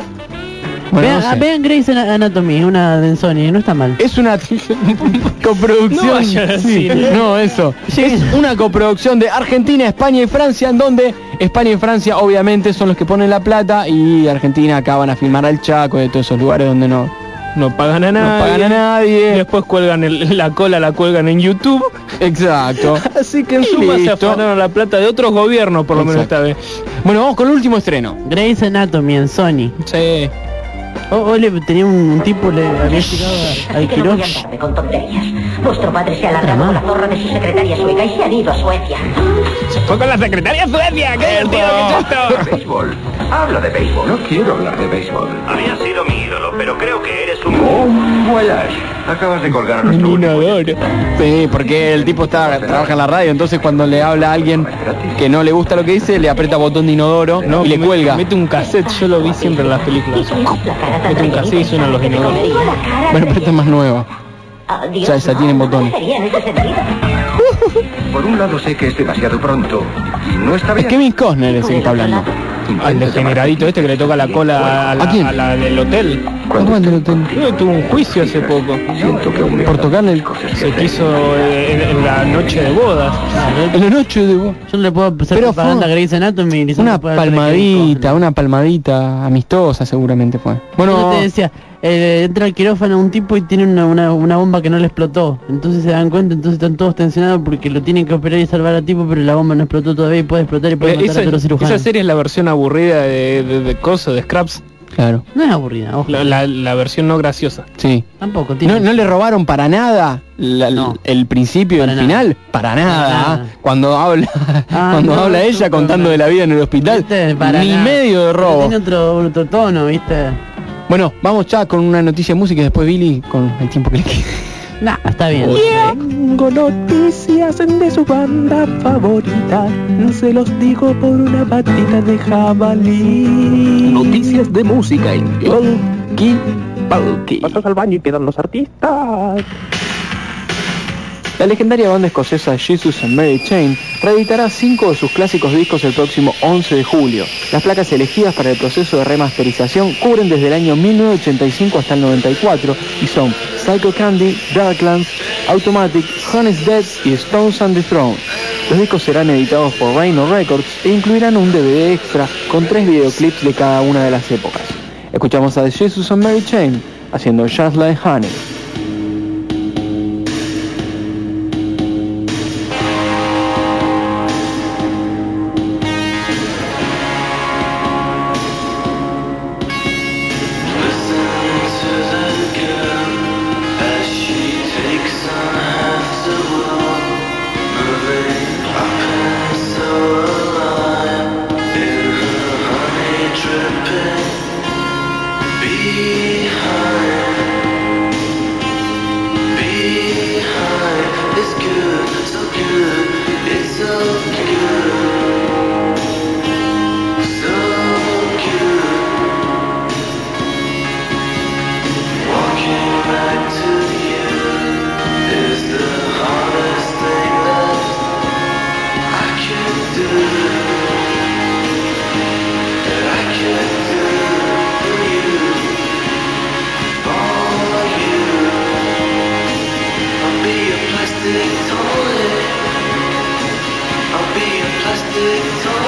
Bueno, vean, no sé. vean Grey's Ana- Anatomy, una de Sony, no está mal. Es una coproducción. No sí, no, eso. Es una coproducción de Argentina, España y Francia, en donde España y Francia obviamente son los que ponen la plata y Argentina acá van a filmar al Chaco y de todos esos lugares donde no, No pagan a no nadie. pagan a nadie. Después cuelgan el- la cola, la cuelgan en YouTube. Exacto. Así que en suma se listo. afanaron la plata de otros gobiernos, por lo menos esta vez. Bueno, vamos con el último estreno. Grey's Anatomy en Sony. Sí. O- Ole tenía un, un tipo, le había llegado al no con tonterías. Vuestro padre se ha largado con la zorra de su secretaria sueca y se han ido a Suecia. Se fue con la secretaria Suecia. ¡Qué divertido que es esto! Béisbol. Habla de béisbol. No quiero hablar de béisbol. Había sido mi ídolo, pero creo que eres un... Voyage. Acabas de colgar a nuestro Sí, porque el tipo está trabaja en la radio, entonces cuando le habla a alguien que no le gusta lo que dice, le aprieta botón de inodoro No, y le me- cuelga. Mete un cassette, yo lo vi siempre en las películas. Mete un cassette y suenan los inodoros. Bueno, pero esta es más nueva. Ya esa tiene botones. En. Por un lado sé que es demasiado pronto. No está Es bien. Kevin Costner ese que está hablando. Al degeneradito este que le toca la cola a la, ¿A quién? a la del hotel. ¿Cuándo del hotel? Creo que tuvo un juicio hace poco. Por tocarle el... Se quiso eh, en, en la noche de bodas. En la noche de... Yo no le puedo hacer Pero fue Grey's Anatomy. Una palmadita, una palmadita amistosa seguramente fue. Bueno, Bueno, te decía, eh, entra al quirófano un tipo y tiene una, una, una bomba que no le explotó. Entonces se dan cuenta, entonces están todos tensionados porque lo tienen que operar y salvar al tipo, pero la bomba no explotó todavía y puede explotar y puede Eh, matar Esa, a todos los cirujanos. esa serie es la versión aburrida de, de, de Coso, de Scraps. claro. No es aburrida, ojo. La, la- la versión no graciosa. Sí. Tampoco tiene. ¿No, no le robaron para nada la- No. el principio y el final? Para nada. nada. ¿ah? Cuando habla Ah, cuando no, habla ella contando de la vida en el hospital. Para ni nada. medio de Pero robo. Tiene otro, otro tono, ¿viste? Bueno, vamos ya con una noticia de música y después Billy con el tiempo que le queda. Nah, está bien. Tengo noticias de su banda favorita. Se los digo por una patita de jabalí. Noticias de música en Bulky, bulky. Pasas al baño y quedan los artistas. La legendaria banda escocesa Jesus and Mary Chain reeditará cinco de sus clásicos discos el próximo 11 de julio. Las placas elegidas para el proceso de remasterización cubren desde el año 1985 hasta el 94 y son Psycho Candy, Darklands, Automatic, Honest Dead y Stones and the Throne. Los discos serán editados por Rhino Records e incluirán un DVD extra con tres videoclips de cada una de las épocas. Escuchamos a The Jesus and Mary Chain haciendo Just Like Honey. Victory.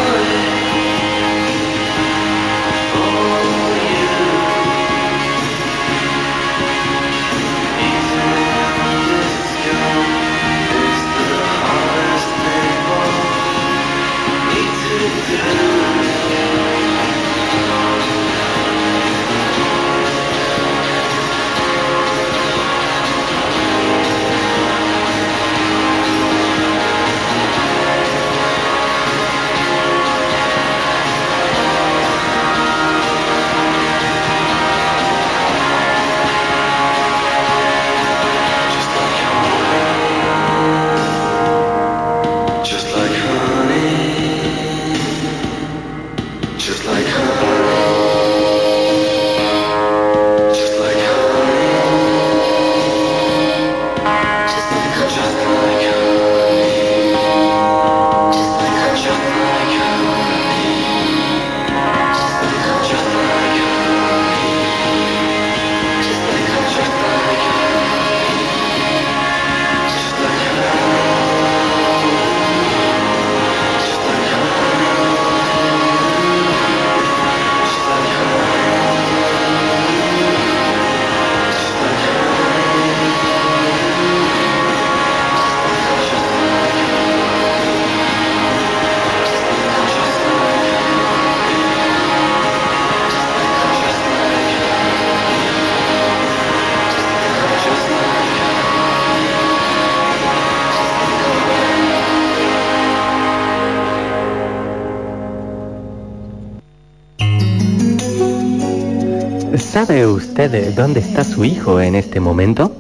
Usted dónde está su hijo en este momento?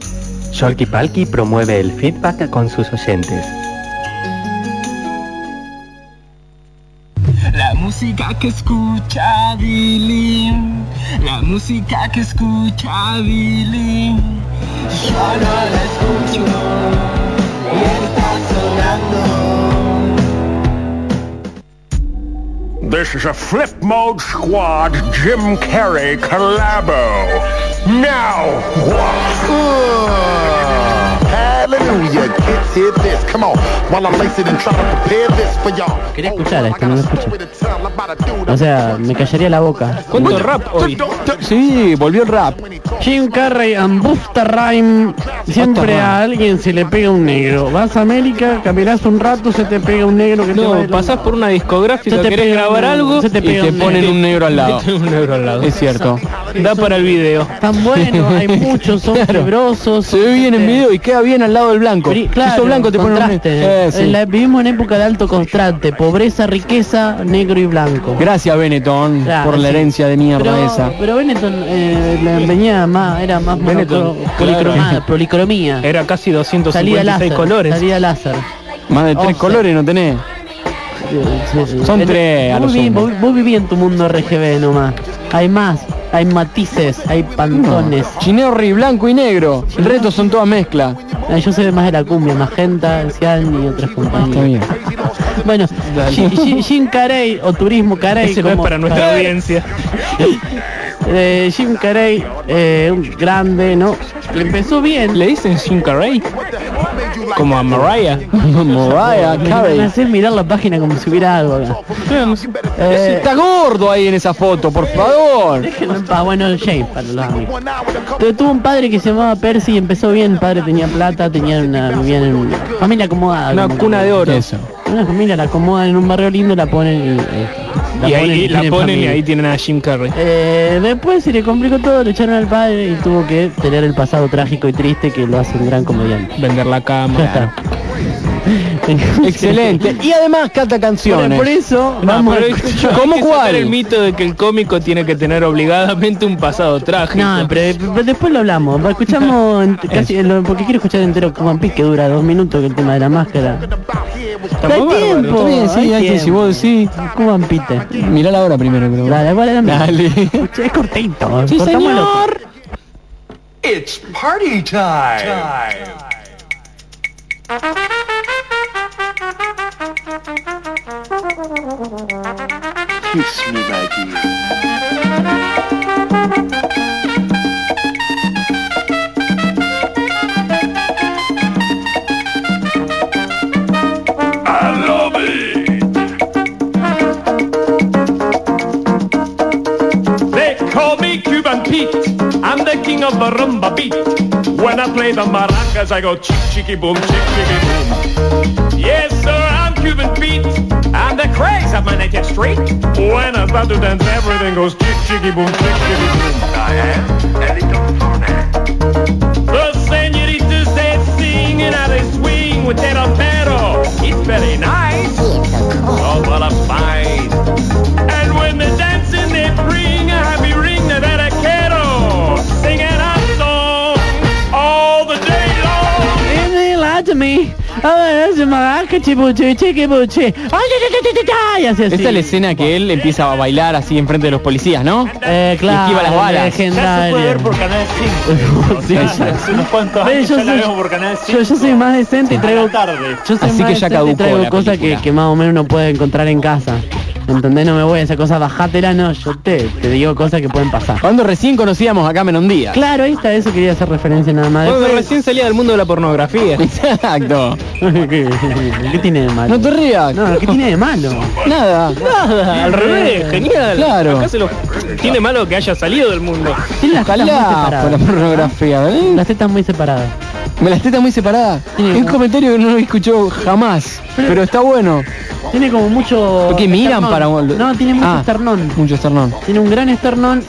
Sholky Palky promueve el feedback con sus oyentes. La música que escucha Billy, la música que escucha Billy, yo no la escucho This is a Flip Mode Squad Jim Carrey collabo. Now, Hallelujah, kids, hear this. Come on, while I lace it and try to prepare this for y'all. Quería escuchar esto, no lo escucho. O sea, me callaría la boca. ¿Cuánto rap hoy? Sí, volvió el rap. Jim Carrey and Busta Rhyme. Siempre a alguien se le pega un negro. Vas a América, caminás un rato, se te pega un negro que te va No, de la- pasás por una discográfica, Se te querés pega grabar un- algo se te y pega te un ponen negro. un negro al lado. un negro al lado. Es cierto. Da para el video. Tan bueno, hay muchos, son Claro. fibrosos. Se ve bien en video y queda bien al lado del blanco. Claro, blanco te pone un contraste. Eh, sí. La- vivimos en época de alto contraste, pobreza, riqueza, negro y blanco. Gracias Benetton Claro, por la herencia de mierda Pero, esa. pero Benetton eh, la venía más, era más Benetton, claro. policromía. Era casi Salida 256 láser, colores. salida láser. Más de tres colores no tenés. Son tres, a vos, vos viví en tu mundo RGB nomás. Hay más, hay matices, hay pantones. Chinerri, blanco y negro. El resto son todas mezclas. Ah, Yo sé más de la cumbia, magenta, Cian y otras compañías. Está bien. Bueno, Jim- Carey o Turismo Carey. Ese no es como- para nuestra audiencia. Eh, Jim Carey, eh, un grande, ¿no? Empezó bien. ¿Le dicen Jim Carrey? Como a Mariah. Mariah Me Carey. hacer mirar la página como si hubiera algo acá. Eh, Está gordo ahí en esa foto, por favor. Déjenlo en paz. bueno, James para los amigos. Pero tuvo un padre que se llamaba Percy y empezó bien. El padre tenía plata, tenía una, vivían en una familia acomodada. Una cuna de oro. Eso. Una familia la acomodan en un barrio lindo, la ponen y, eh, Y ahí la ponen y ahí tienen a Jim Carrey. Eh, después se le complicó todo, le echaron al padre y tuvo que tener el pasado trágico y triste que lo hace un gran comediante. Vender la cama. Excelente. Y además canta canciones. por eso, No, vamos pero a hay escuchar- que ¿Cómo cuál? el mito de que el cómico tiene que tener obligadamente un pasado trágico. No, pero, pero después lo hablamos. Escuchamos casi, lo- porque quiero escuchar entero Cuban Peak que dura dos minutos que el tema de la máscara. Está Hay tiempo, bien, sí, hay hay que si tiempo. vos decís. Cuban Pite. Mirá la hora primero, pero. Dale, igual era Dale. Es cortito. Sí, cortámoslo. señor. It's party time. Kiss me, my dear. I love it. They call me Cuban Pete. I'm the king of the rumba beat. When I play the maracas, I go chick chicky boom, chick chicky boom. Yes, sir, I'm Cuban Pete. The craze of my native street. When I start to dance, everything goes chick chicky boom, chick chicky boom. I am Elito The senoritas they sing and how they swing with their pero. It's very nice. Oh, what a fight. And when they're Esta es la escena que él empieza a bailar así enfrente de los policías, ¿no? Eh, claro, esquiva las balas. legendario. Ya se puede ver por Canal 5. Sí, Hace ya. unos cuantos Ve, años yo soy- vemos por Canal 5. Yo, yo soy más decente y traigo tarde. Yo soy Así más que ya decente y caducó traigo la cosas que, que más o menos uno puede encontrar en casa. ¿Entendés? No me voy a esa cosa, bajátela, no, yo te, te digo cosas que pueden pasar. Cuando recién conocíamos a Cameron Díaz. Claro, ahí está, eso quería hacer referencia nada más. Cuando Después- recién salía del mundo de la pornografía. Exacto. ¿Qué, qué tiene de malo? No te rías. No, ¿qué tiene de malo? Nada. Nada, al revés, genial. Claro. Acá se lo... Tiene malo que haya salido del mundo. Tiene las tetas muy Ojalá por la separadas. pornografía. ¿eh? Las tetas muy separadas. Me las tetas muy separadas. Tiene Es un comentario que no lo escuchó jamás. Pero está bueno. Tiene como mucho... Porque miran esternón. para No, tiene mucho Ah. esternón. Mucho esternón. Tiene un gran esternón.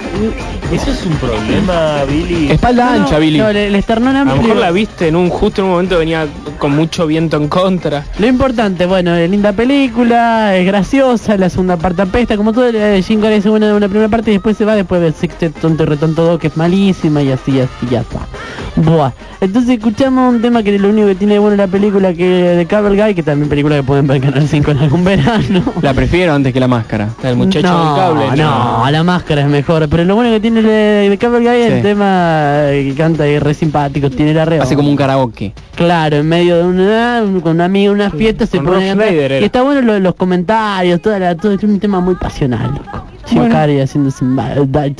Eso es un problema, Billy. Espalda No, ancha, no, Billy. no, el, el esternón A lo amplio. mejor la viste en un justo en un momento venía con mucho viento en contra. Lo importante, bueno, es linda película, es graciosa, la segunda parte apesta, como todo, eh, Jim Carrey es buena en una primera parte y después se va después de Sixte Tonto y Retonto 2, que es malísima y así, así, ya está. Buah. Entonces escuchamos un tema que lo único que tiene de bueno la película que de Cable Guy, que también película que pueden ver en Canal 5 en algún verano. La prefiero antes que la máscara. El muchacho no, del cable. No, la máscara es mejor, pero lo bueno que tiene de, Cable Guy es Sí. el tema eh, que canta y es re simpático, tiene la re Hace como un karaoke. Claro, en medio de una, con una amiga, una fiesta se con pone. Y está bueno lo de los comentarios, toda la, todo es un tema muy pasional, loco. Bueno. Haciendo somebody.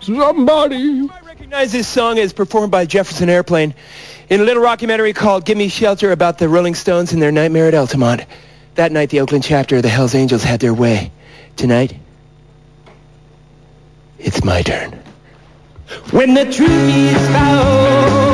Somebody. Recognize this song is performed by Jefferson Airplane in a little documentary called Give Me Shelter about the Rolling Stones and their nightmare at Altamont. That night, the Oakland chapter of the Hells Angels had their way. Tonight, it's my turn. When the truth is found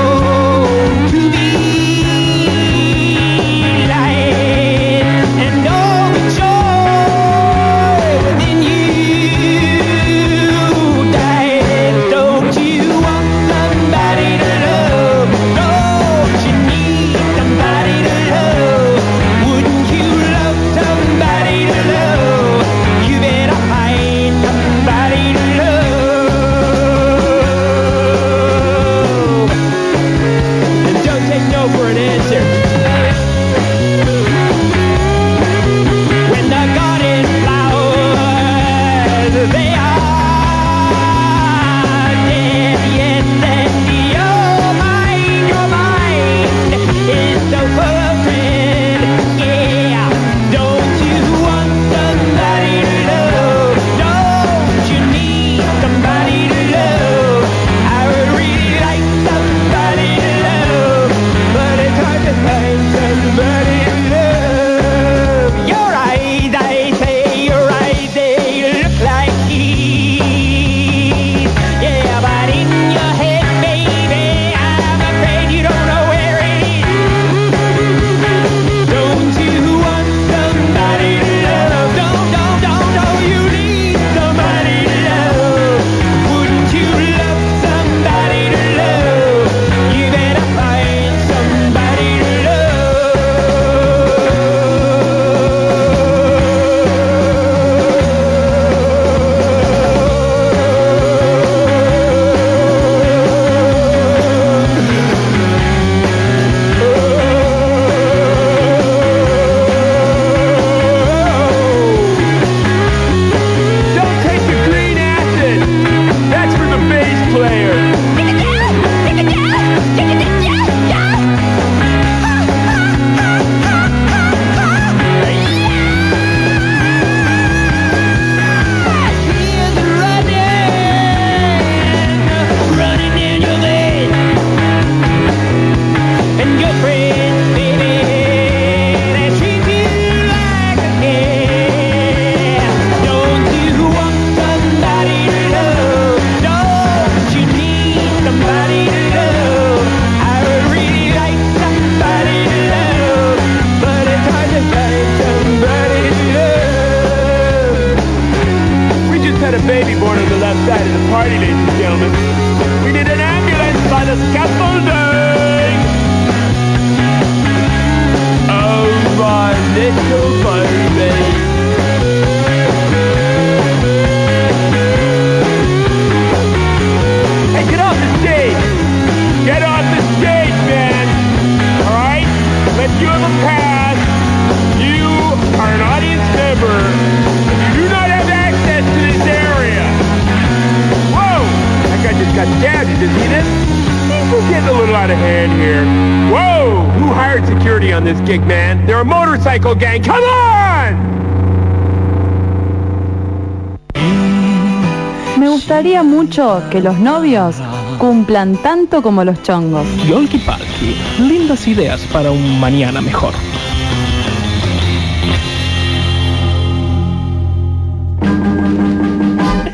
que los novios cumplan tanto como los chongos. Yolki Palki, lindas ideas para un mañana mejor.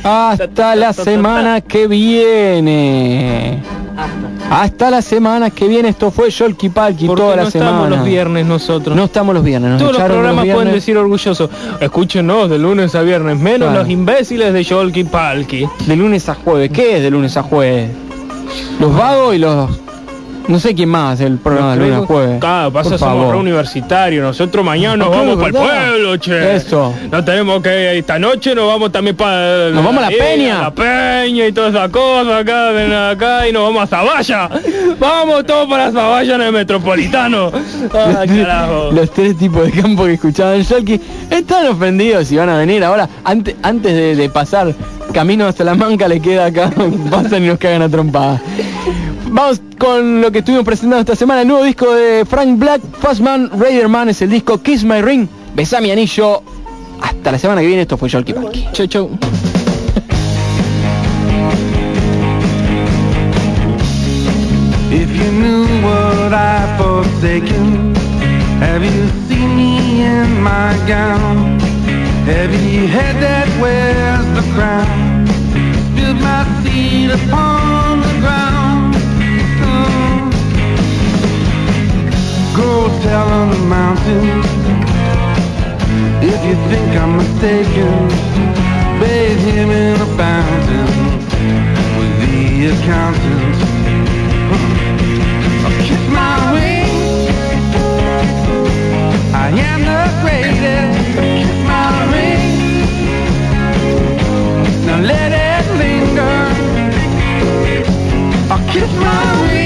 Hasta la semana que viene. Hasta la semana que viene, esto fue Yolki Palki Porque toda no la semana. estamos los viernes nosotros. No estamos los viernes, nos Todos los programas pueden viernes. decir orgulloso. Escúchenos de lunes a viernes, menos Claro. los imbéciles de Yolki Palki. De lunes a jueves. ¿Qué es de lunes a jueves? Los vagos y los... No sé quién más el programa de lunes a jueves. Claro, pasa somos re universitarios. Nosotros mañana nos vamos para el pueblo, che. Eso. No tenemos que esta noche nos vamos también para Nos vamos a la Peña. la peña y toda esa cosa acá, ven acá y nos vamos a Zavalla. vamos todos para Zavalla en el metropolitano. Ah. Los tres tipos de campo que escuchaban Yolki están ofendidos y van a venir ahora. Antes, antes de, pasar camino hasta la manca le queda acá, pasan y nos cagan a trompada. Vamos con lo que estuvimos presentando esta semana, el nuevo disco de Frank Black, Fastman, Raiderman es el disco Kiss My Ring, Besá mi anillo. Hasta la semana que viene, esto fue Yolki Palki. Chau, chau. If you knew what I've forsaken, have you seen me in my gown? Have you head that wears the crown? Spilled my seed upon Go tell on the mountain if you think I'm mistaken. Bathe him in a fountain with the accountant. Kiss my ring. I am the greatest. Kiss my ring. Now let it linger. Oh, kiss my ring.